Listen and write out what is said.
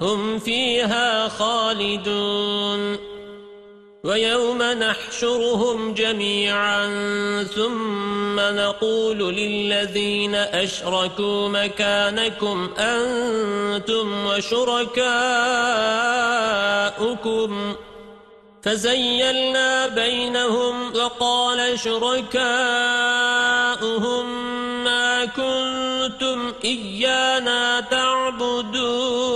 هم فيها خالدون. ويوم نحشرهم جميعا ثم نقول للذين أشركوا مكانكم أنتم وشركاؤكم. فزيلنا بينهم وقال شركاؤهم ما كنتم إيانا تعبدون.